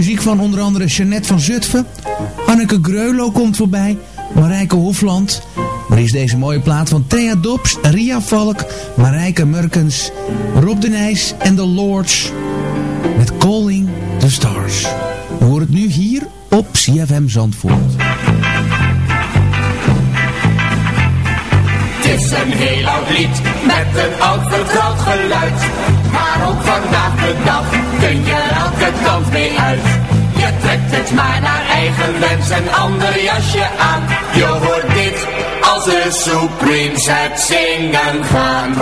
Muziek van onder andere Jeannette van Zutphen... Anneke Greulo komt voorbij. Marijke Hofland. Maar is deze mooie plaat van Thea Dobbs, Ria Valk, Marijke Murkens, Rob de Nijs en The Lords. Met Calling the Stars. We horen het nu hier op CFM Zandvoort. Het is een heel oud lied met een oud vertrouwd geluid. Maar ook vandaag de dag kun je elke kant mee uit. Je trekt het maar naar eigen wens, een ander jasje aan. Je hoort dit de Supremes het zingen gaan.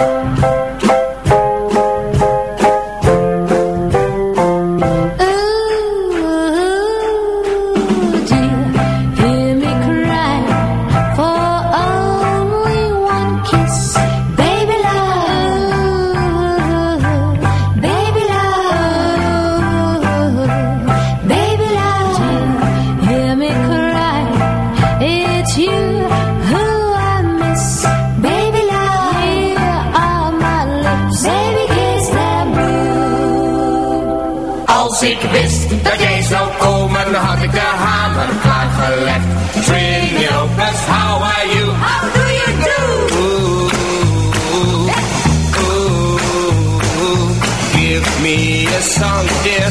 Als ik wist dat jij zou komen, had ik de hamer klaargelegd. Trilly Lopez, how are you? How do you do? Ooh, ooh, ooh, ooh, give me a song, dear,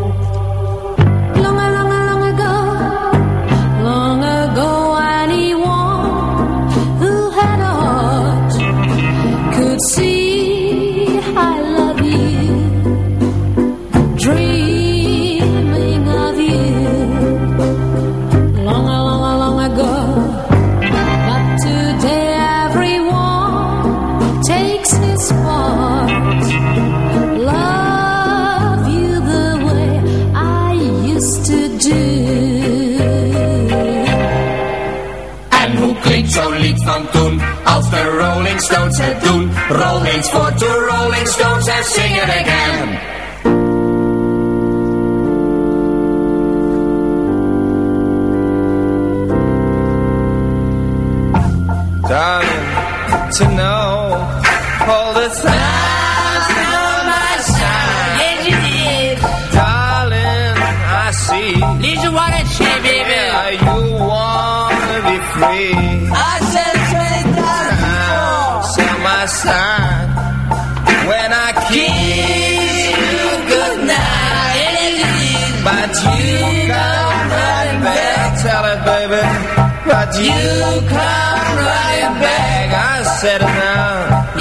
Stones het doen. Rolling for the Rolling Stones and sing it again. Darling, to know all the signs you come right back. I said it now.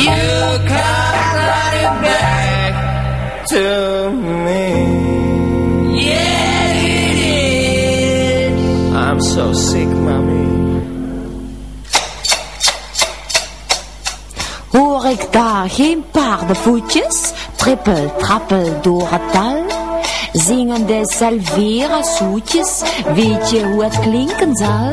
You come right back to me. Yeah, you did. I'm so sick, mommy. Hoor ik daar geen paardenvoetjes, trippel, trappel door het dal? Zingen de salvera zoetjes, weet je hoe het klinken zal?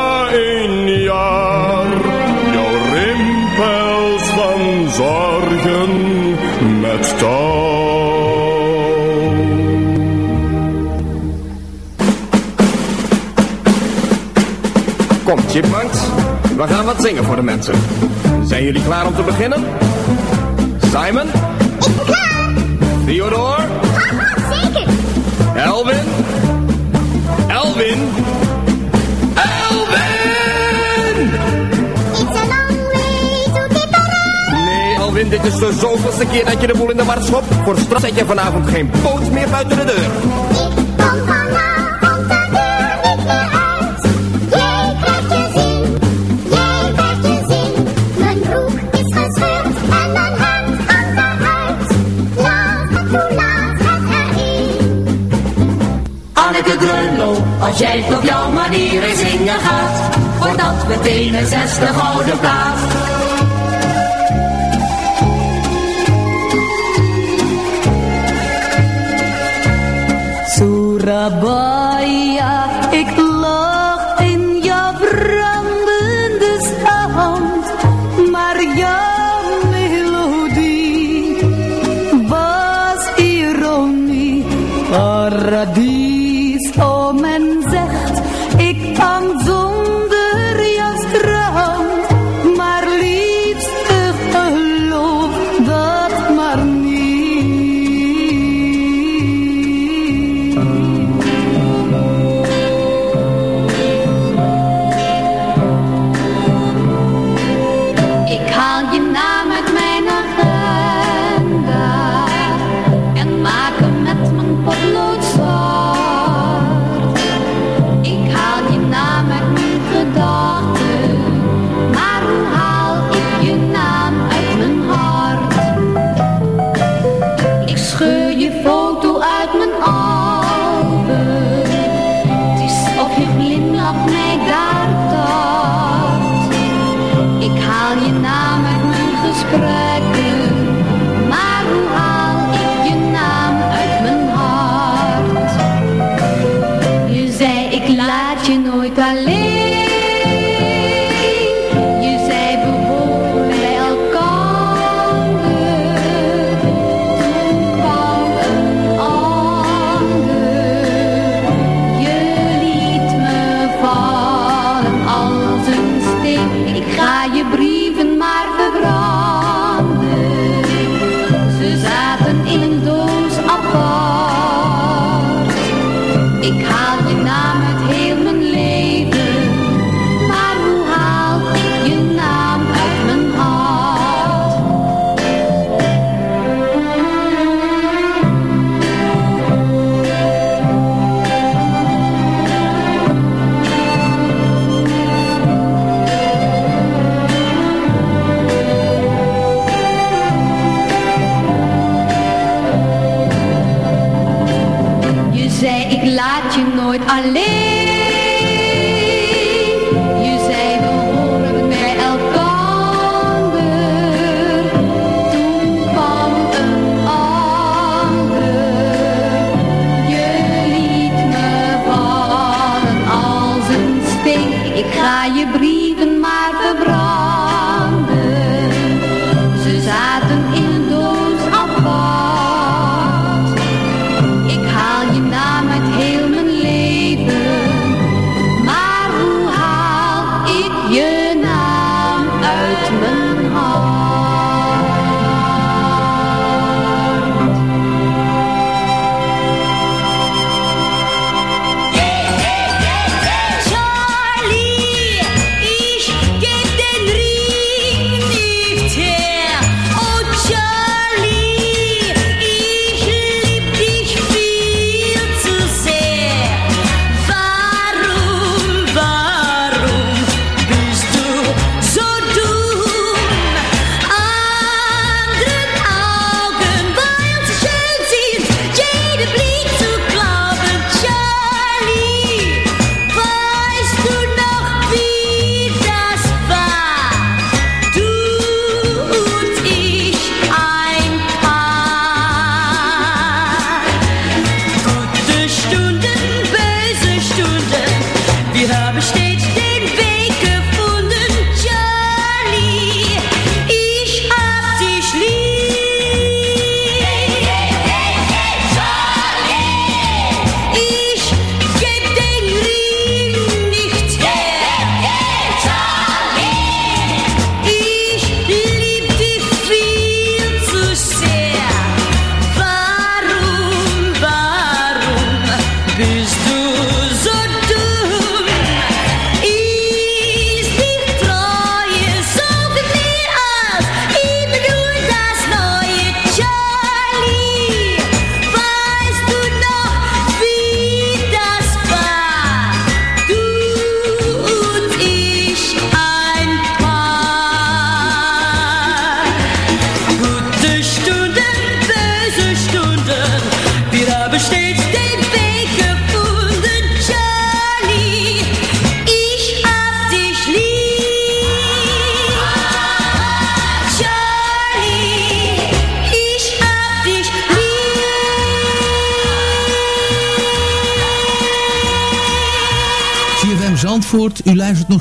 chipmunks. We gaan wat zingen voor de mensen. Zijn jullie klaar om te beginnen? Simon? Ik ben klaar. Theodore? Zeker. Elvin? Elvin? Elvin! It's a long way to Tipperary. Nee, Elvin, dit is de zoveelste keer dat je de boel in de war schopt. Voor straks zet je vanavond geen poot meer buiten de deur. Als jij op jouw manier is zingen gaat, wordt dat meteen een zesde gouden plaat. Surabaya nooit alleen.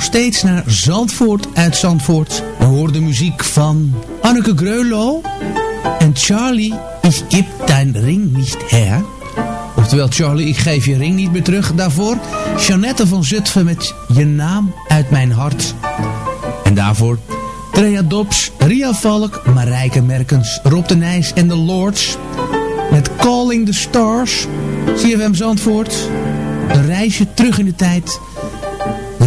nog steeds naar Zandvoort uit Zandvoort. We horen de muziek van Anneke Greulow en Charlie, ik heb dein ring niet her. Oftewel Charlie, ik geef je ring niet meer terug. Daarvoor Jeannette van Zutphen met Je naam uit mijn hart. En daarvoor Treya Dobbs, Ria Valk, Marijke Merkens, Rob de Nijs en de Lords. Met Calling the Stars, CFM Zandvoort. Een reisje terug in de tijd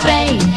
Spain.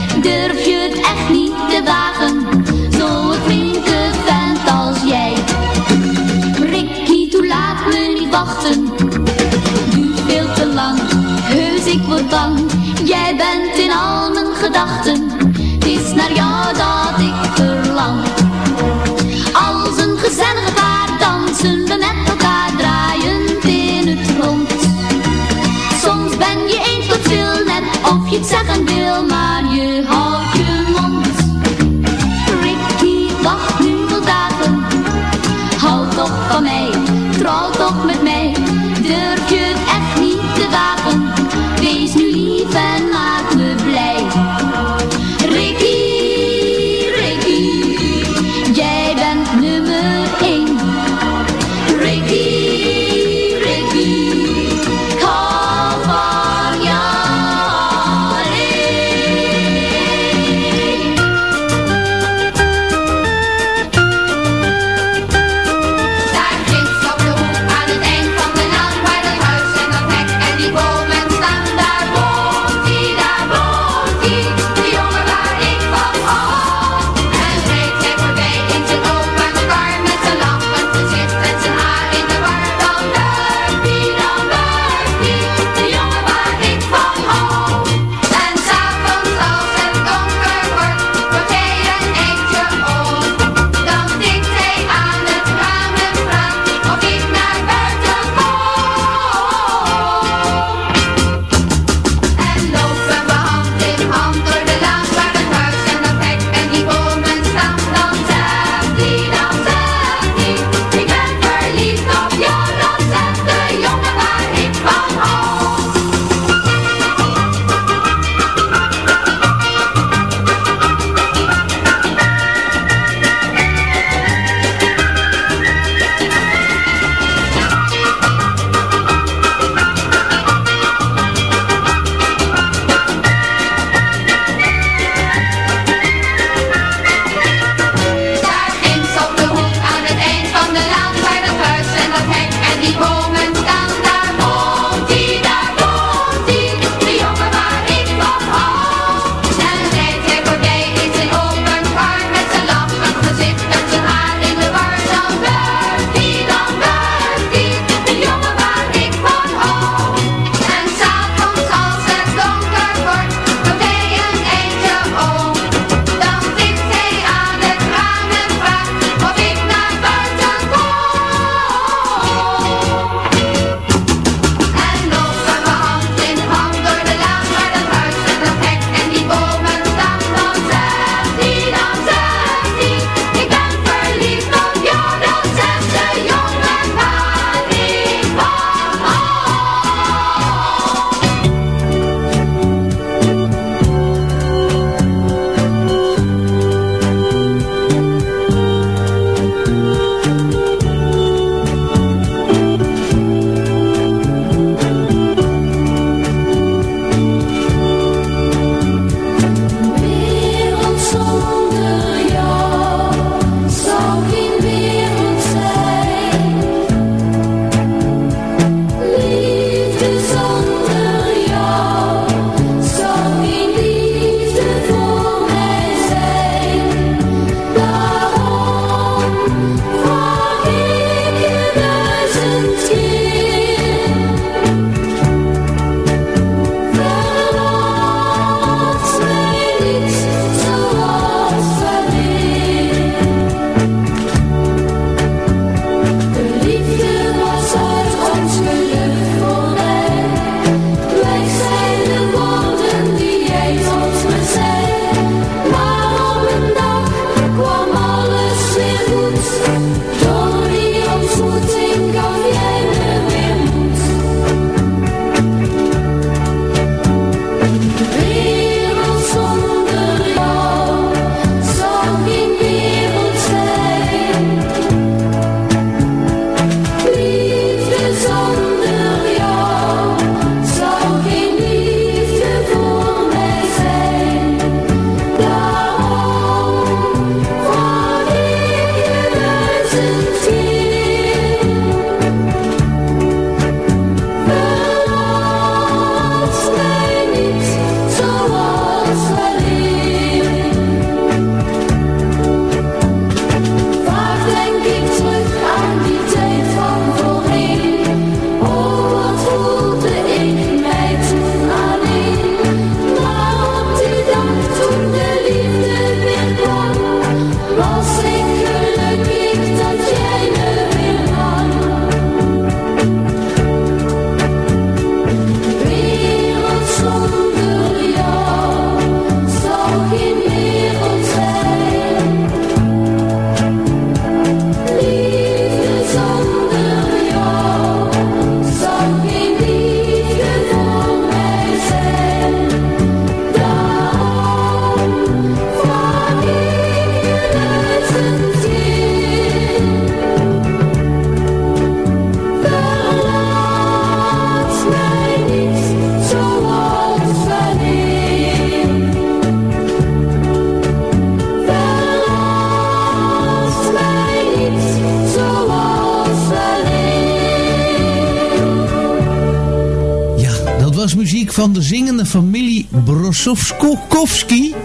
Brosowski.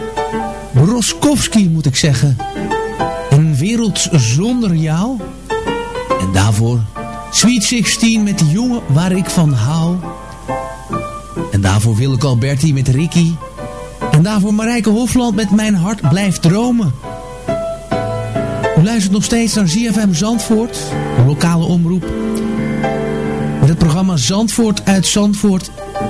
Broskowski moet ik zeggen. Een wereld zonder jou. En daarvoor Sweet 16 met de jongen waar ik van hou. En daarvoor Willeke Alberti met Ricky. En daarvoor Marijke Hofland met Mijn hart blijft dromen. U luistert nog steeds naar ZFM Zandvoort, een lokale omroep. Met het programma Zandvoort uit Zandvoort.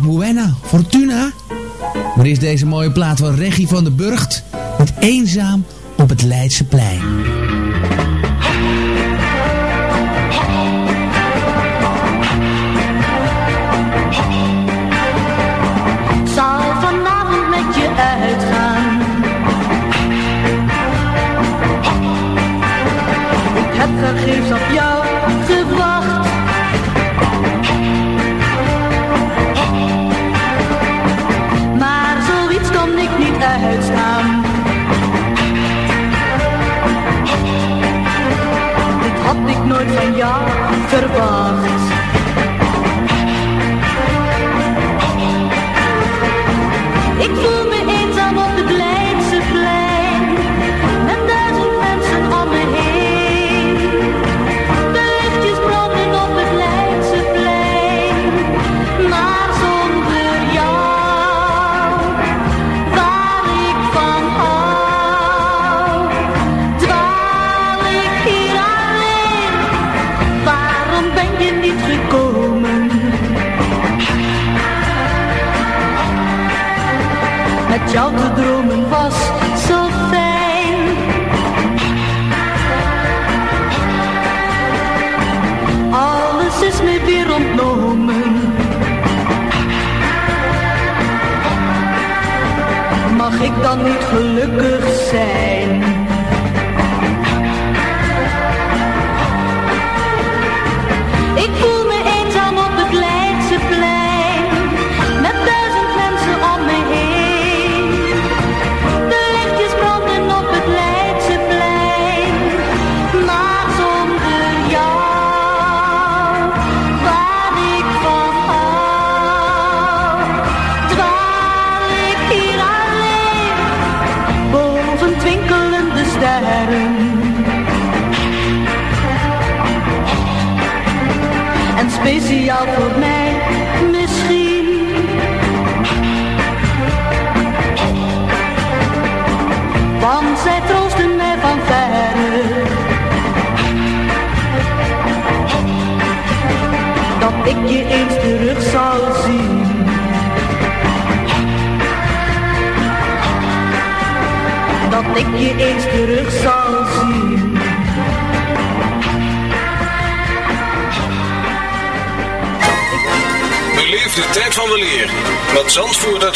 Met Fortuna. Maar is deze mooie plaat van Regie van de Burgt. Met Eenzaam op het Leidseplein. Ik zal vanavond met je uitgaan. Ik heb vergeefs op jou nooit van jou verwacht. Jou te dromen was zo fijn. Alles is me weer ontnomen. Mag ik dan niet gelukkig zijn?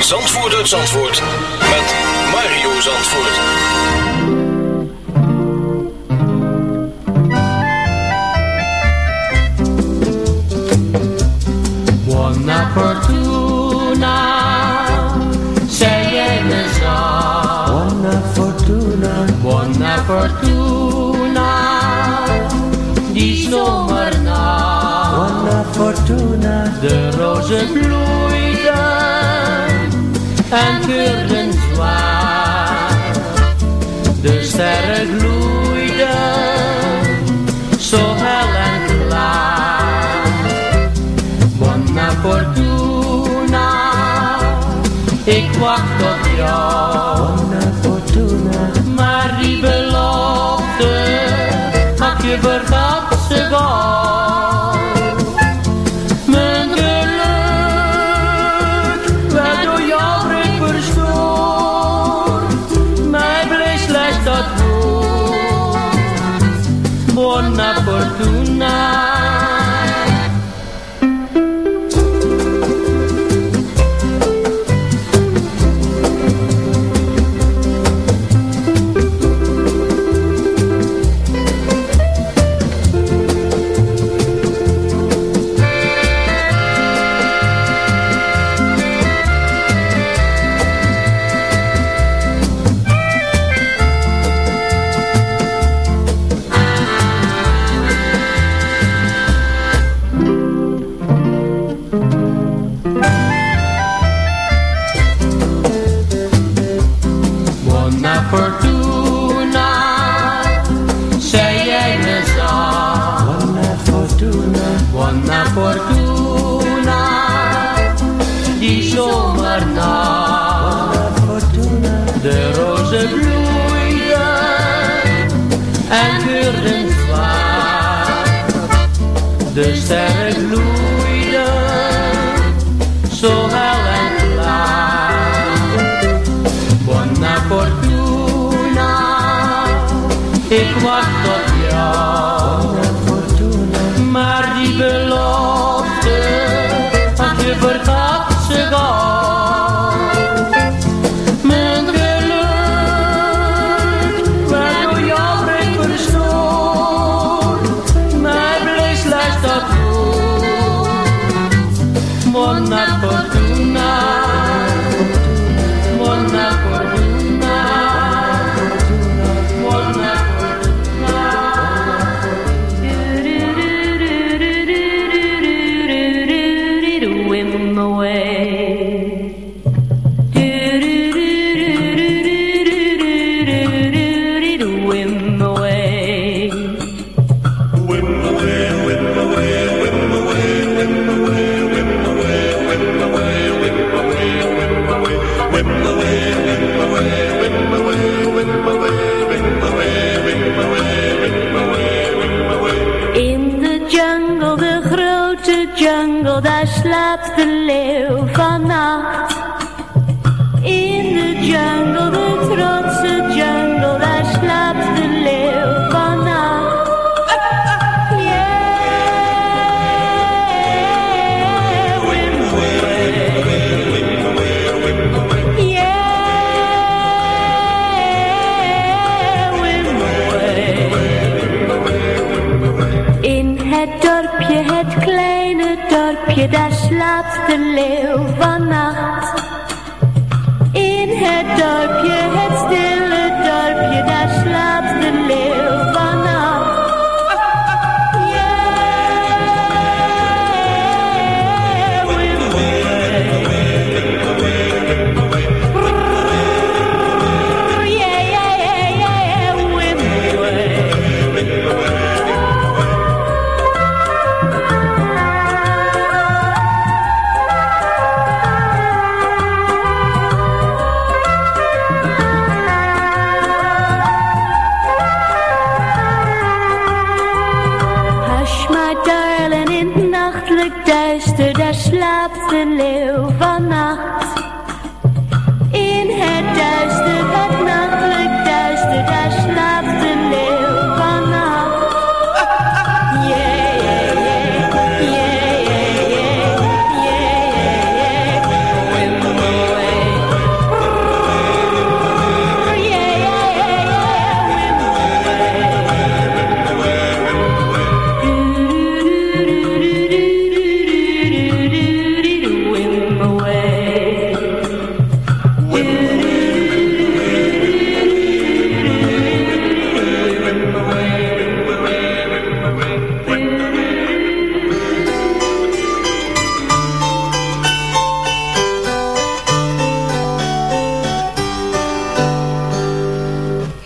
Zandvoort uit Zandvoort met Mario Zandvoort. Buona fortuna, segui me zo. Buona fortuna, buona fortuna, di zomerna. Buona fortuna, de roze bloeien en geuren zwaar. De sterren gloeiden, zo hel en klaar. Buona fortuna, ik wacht op jou. the left.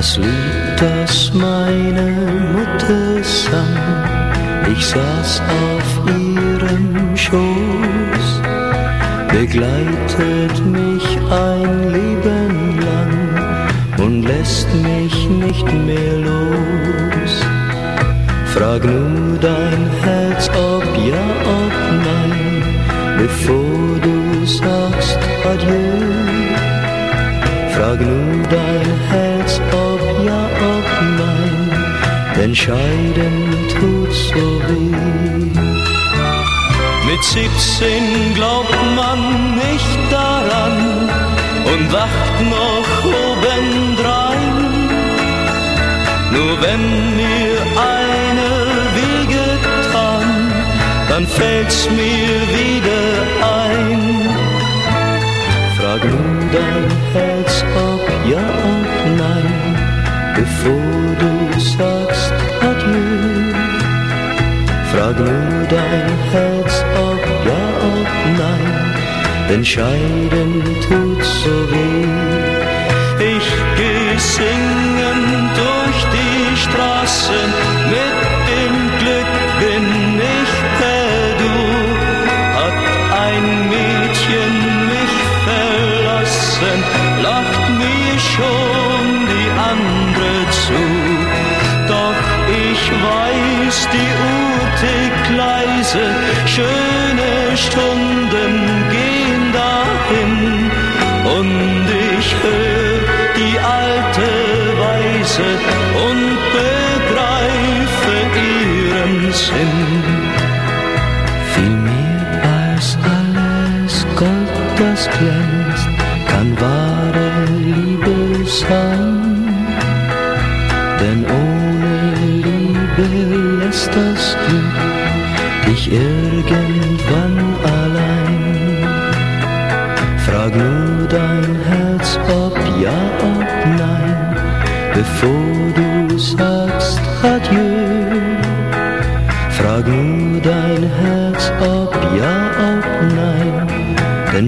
Das Lied, das meine Mutter sang, ich saß auf ihrem Schoß, begleitet mich ein Leben lang und lässt mich nicht mehr los. Frag nur dein Herz, ob ja, ob nein, bevor du sagst Adieu. Frag nur dein Herz, denn scheiden tut so weh. Mit 17 glaubt man nicht daran und wacht noch obendrein. Nur wenn mir eine wehgetan, dann fällt's mir wieder ein. Frag nur dein Herz, ob ja, ob nein, bevor du sagst Nur dein Herz, ob ja, ob nein, denn scheiden tut so weh.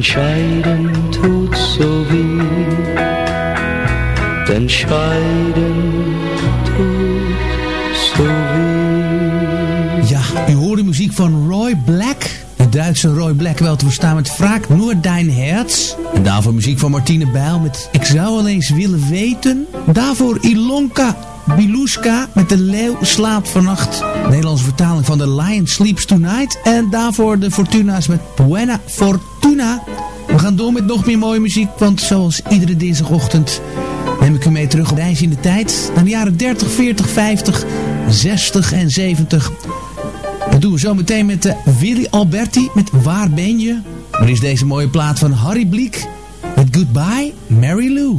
Scheiden tut so weh. Scheiden tut so weh. Ja, u hoort de muziek van Roy Black. Duitse Roy Blackwell te verstaan met Vraag Nur Dein Herz. En daarvoor muziek van Martine Bijl met Ik zou wel eens willen weten. Daarvoor Ilonka Biluska met De Leeuw slaapt vannacht. Nederlandse vertaling van The Lion Sleeps Tonight. En daarvoor de Fortuna's met Buena Fortuna. Gaan door met nog meer mooie muziek, want zoals iedere dinsdagochtend neem ik u mee terug op reis in de tijd. Naar de jaren 30, 40, 50, 60 en 70. Dat doen we zo meteen met uh, Willy Alberti met Waar ben je? Er is deze mooie plaat van Harry Bliek met Goodbye Mary Lou.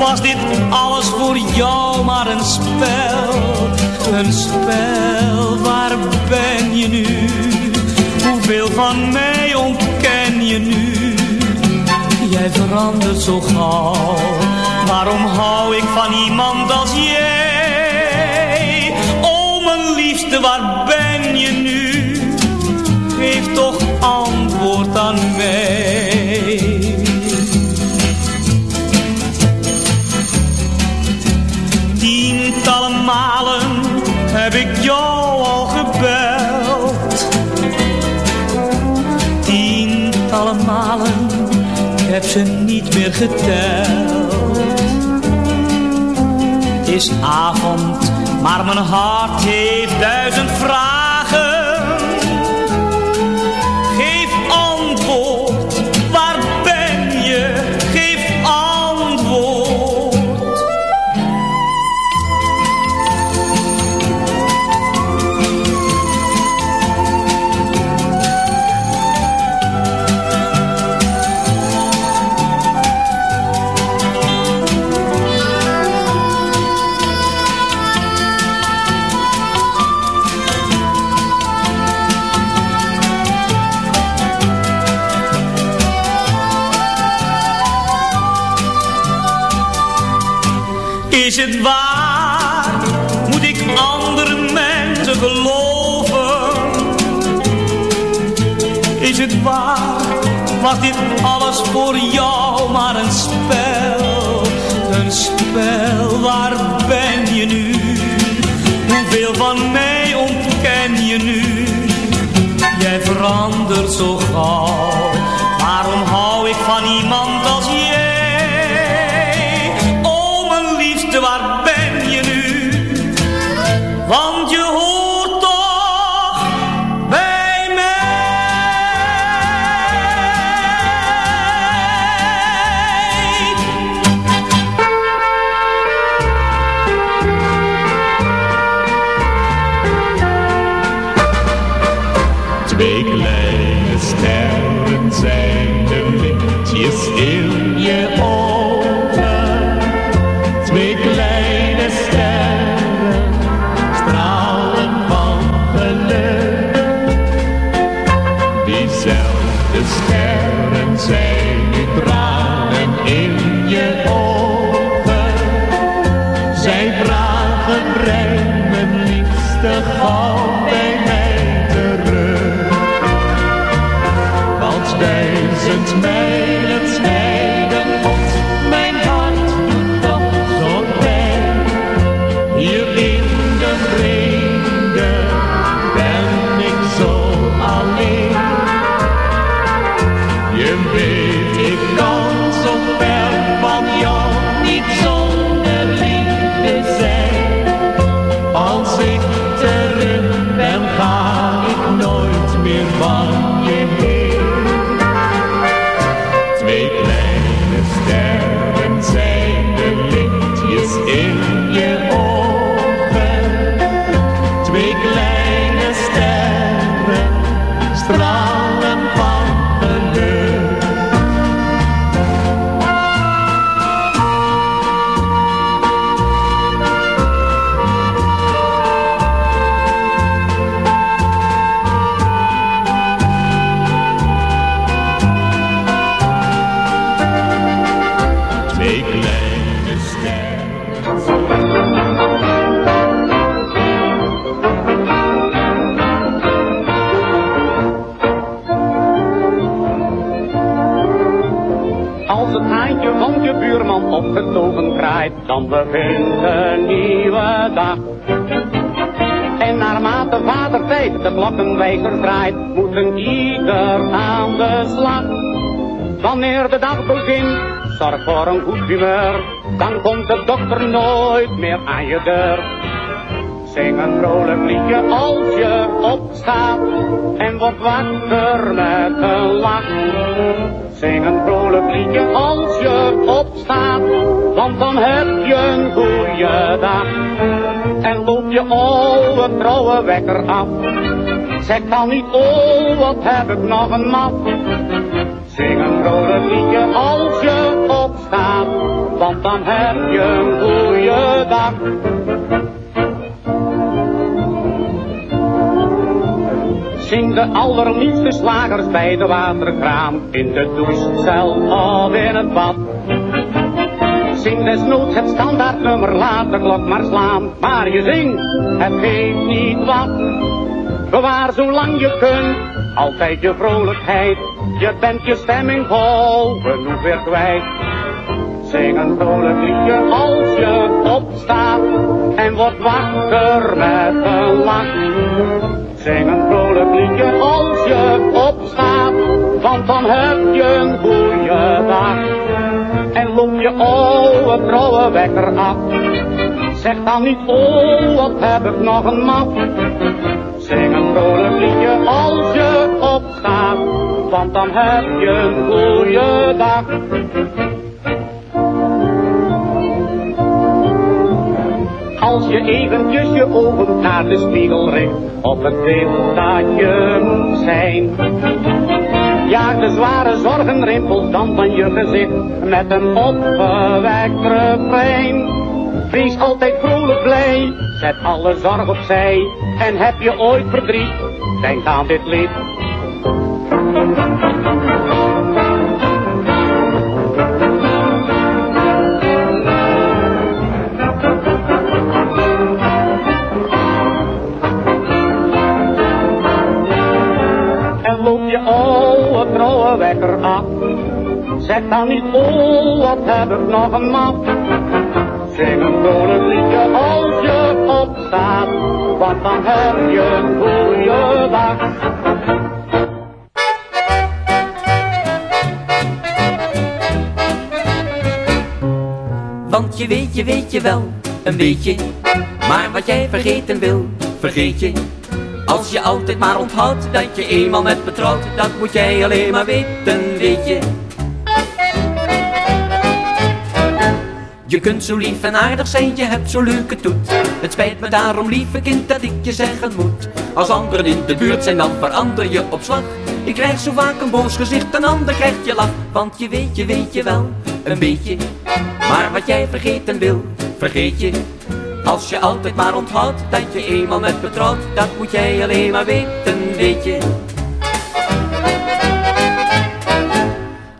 Was dit alles voor jou maar een spel? Een spel, waar ben je nu? Hoeveel van mij ontken je nu? Jij verandert zo gauw. Waarom hou ik van iemand als jij? Het is avond, maar mijn hart heeft duizend vragen. Was dit alles voor jou maar een spel? Een spel, waar ben je nu? Hoeveel van mij ontken je nu? Jij verandert zo gauw. Waarom hou ik van iemand dan begint een nieuwe dag. En naarmate vader tijd de klokkenwijzer draait, moet een ieder aan de slag. Wanneer de dag begint, zorg voor een goed humeur, dan komt de dokter nooit meer aan je deur. Zing een vrolijk liedje als je opstaat en wordt wakker met een lach. Zing een vrolijk liedje als je opstaat, want dan heb je een goede dag. En loop je oude trouwe wekker af. Zeg dan niet, oh wat heb ik nog een mat. Zing een vrolijk liedje als je opstaat, want dan heb je een goede dag. Zing de allerliefste slagers bij de waterkraan, in de douchecel of in het bad. Zing desnoods het standaardnummer, laat de klok maar slaan, maar je zingt, het geeft niet wat. Bewaar zolang je kunt, altijd je vrolijkheid, je bent je stemming vol genoeg weer kwijt. Zing een vrolijk liedje als je opstaat en wordt wakker met een lach. Zing een vrolijk liedje als je opstaat, want dan heb je een goede dag. Je oude trouwe wekker af. Zeg dan niet, oh wat heb ik nog een mat. Zing een vrolijk liedje als je opstaat, want dan heb je een goede dag. Als je eventjes je ogen naar de spiegel richt, op het beeld dat je zijn. Jaag de zware zorgenrimpels dan van je gezicht, met een opgewekt refrein. Wees altijd vrolijk blij, zet alle zorg opzij, en heb je ooit verdriet, denk aan dit lied. Zeg dan niet, oh, wat heb ik nog een map. Zing een vrolijk liedje als je opstaat, want dan heb je een goede dag. Want je weet, je weet je wel, een beetje. Maar wat jij vergeten wil, vergeet je. Als je altijd maar onthoudt dat je eenmaal met me trouwt, dat moet jij alleen maar weten, weet je. Je kunt zo lief en aardig zijn, je hebt zo'n leuke toet. Het spijt me daarom, lieve kind, dat ik je zeggen moet. Als anderen in de buurt zijn, dan verander je op slag. Ik krijg zo vaak een boos gezicht, een ander krijgt je lach. Want je weet, je weet je wel, een beetje. Maar wat jij vergeten wil, vergeet je. Als je altijd maar onthoudt dat je eenmaal met me trouwt, dat moet jij alleen maar weten, weet je.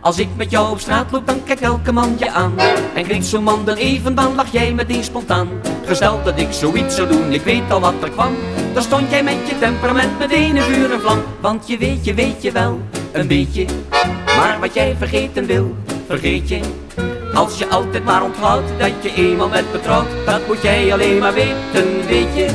Als ik met jou op straat loop, dan kijkt elke man je aan. En klinkt zo'n man dan even, dan lach jij meteen spontaan. Gesteld dat ik zoiets zou doen, ik weet al wat er kwam. Dan stond jij met je temperament meteen in vuur en vlam. Want je weet, je weet je wel, een beetje. Maar wat jij vergeten wil, vergeet je. Als je altijd maar onthoudt dat je eenmaal met me trouwt, dat moet jij alleen maar weten, weet je.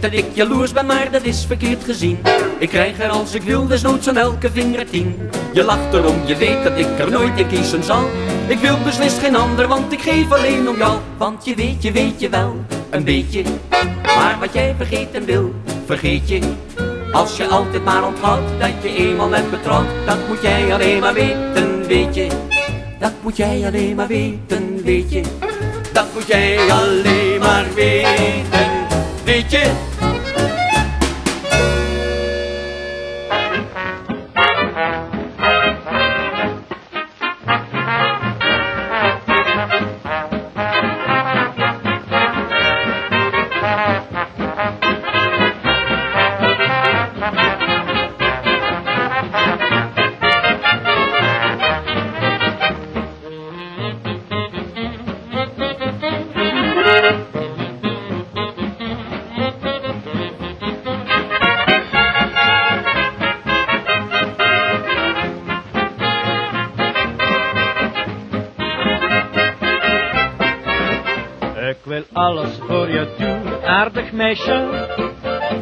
Dat ik jaloers ben, maar dat is verkeerd gezien. Ik krijg er als ik wil, desnoods aan elke vinger tien. Je lacht erom, je weet dat ik er nooit in kiezen zal. Ik wil beslist geen ander, want ik geef alleen om jou. Want je weet, je weet je wel, een beetje. Maar wat jij vergeten wil, vergeet je. Als je altijd maar onthoudt dat je eenmaal met me trouwt, dat moet jij alleen maar weten, weet je. Dat moet jij alleen maar weten, weet je. Dat moet jij alleen maar weten, weet je. Meisje.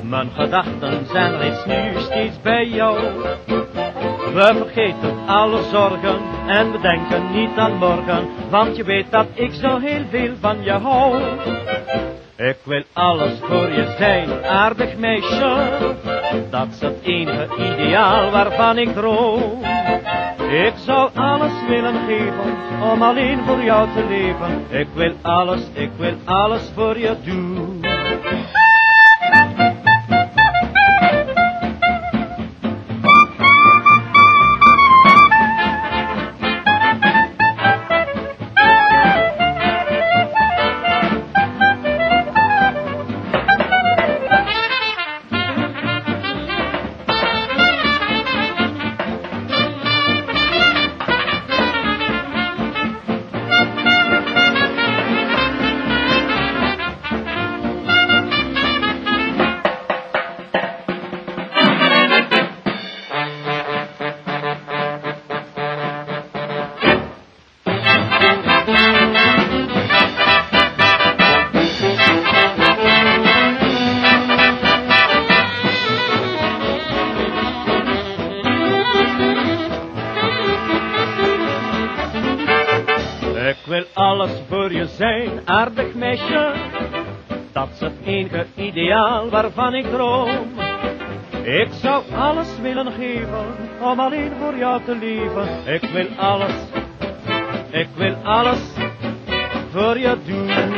Mijn gedachten zijn reeds nu steeds bij jou. We vergeten alle zorgen en we denken niet aan morgen, want je weet dat ik zo heel veel van je hou. Ik wil alles voor je zijn, aardig meisje. Dat is het enige ideaal waarvan ik droom. Ik zou alles willen geven om alleen voor jou te leven. Ik wil alles, ik wil alles voor je doen. Woo! alles voor je zijn, aardig meisje. Dat is het enige ideaal waarvan ik droom. Ik zou alles willen geven om alleen voor jou te leven. Ik wil alles, ik wil alles voor je doen.